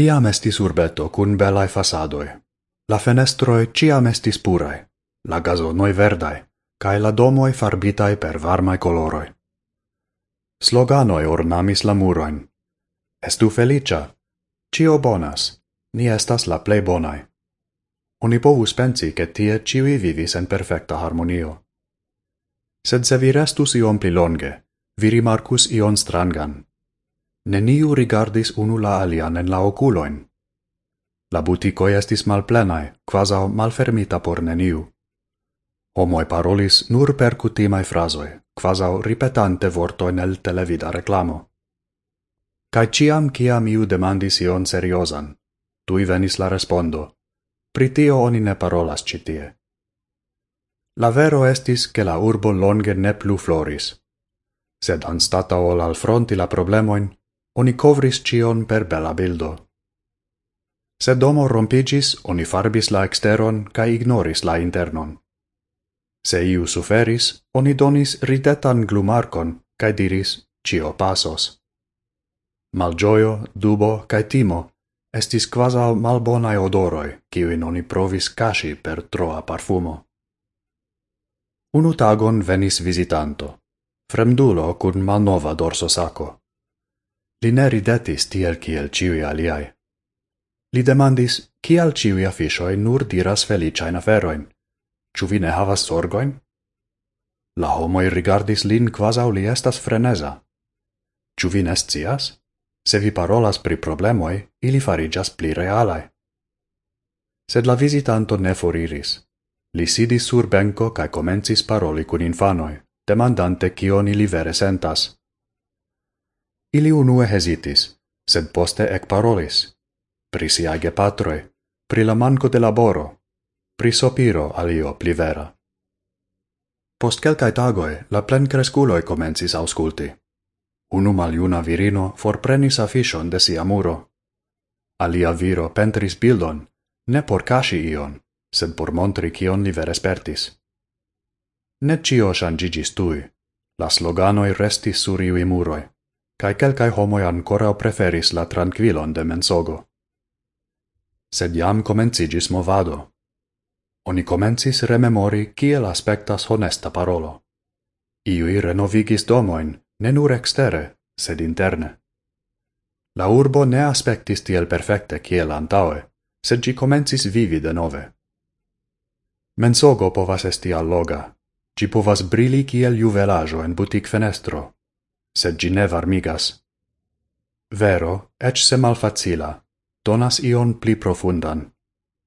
Iam estis urbeto cun belae fasadoi. La fenestroi ciam estis purae, la gazonoi verdae, cae la domoi farbitae per varmai coloroi. Sloganoi ornamis la muroin. Estu felicia, cio bonas, ni estas la plei bonai. Oni povus pensi che tie ciui vivis en perfecta harmonio. Sed se vi restus iom pli longe, vi rimarcus ion strangan. Neniu rigardis unu la alian en la oculoin. La buticoi estis malplenae, quasau malfermita por neniu. Homoi parolis nur per cutimae frasoi, quasau ripetante vortoin el televida reklamo. Cai ciam ciam iu demandis ion seriosan, tui venis la respondo. pritio oni ne parolas citie. La vero estis che la urbo longe ne plu floris. Sed anstatao al fronti la problemoin, oni covris cion per bella bildo. Se domo rompigis, oni farbis la exteron ca ignoris la internon. Se iu suferis, oni donis ridetan glumarcon, ca diris, cio pasos. Malgioio, dubo, ca timo, estis quasau malbonae odoroi, ciuin oni provis casi per troa parfumo. Unu tagon venis visitanto, fremdulo cun malnova dorso saco. Li ne ridetis tiel kiel ciui aliai. Li demandis, kial ciui afishoi nur diras feliciain aferoin? Ču vi ne havas sorgoin? La homoi rigardis lin quasau li estas freneza. Ču vi nescias? Se vi parolas pri problemoi, ili farigas pli realai. Sed la visitanto ne foriris. Li sidis sur benco cae comencis paroli cun infanoi, demandante cion ili vere sentas. Ili unue hesitis, sed poste ec parolis. Pri siae gepatroe, pri la manco de laboro, pri sopiro alio pli vera. Post quelcae tagoe, la plen cresculoi comensis ausculti. Unu maliuna virino forprenis afishon de sia muro. Alia viro pentris bildon, ne por casi ion, sed por montri cion li ver espertis. Ne cio shangigis tui, la sloganoi restis sur iui muroi cae quelcae homoi ancora preferis la tranquilon de mensogo. Sed jam comencigis movado. Oni comencis rememori kiel aspectas honesta parolo. Iui renovigis domoin, ne nur extere, sed interne. La urbo ne aspectis tiel perfecte kiel antaue, sed gi comencis vivi de nove. Mensogo povas esti alloga, gi povas brili kiel juvelajo en butic fenestro, sed gi ne varmigas. Vero, ec se malfacila, donas ion pli profundan,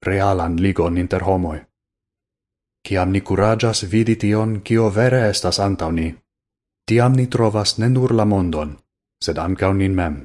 realan ligon inter homoi. Ciam ni curagas vidi tion, cio vere estas antau ni, tiam ni trovas ne nur la mondon, sed ancau nin mem.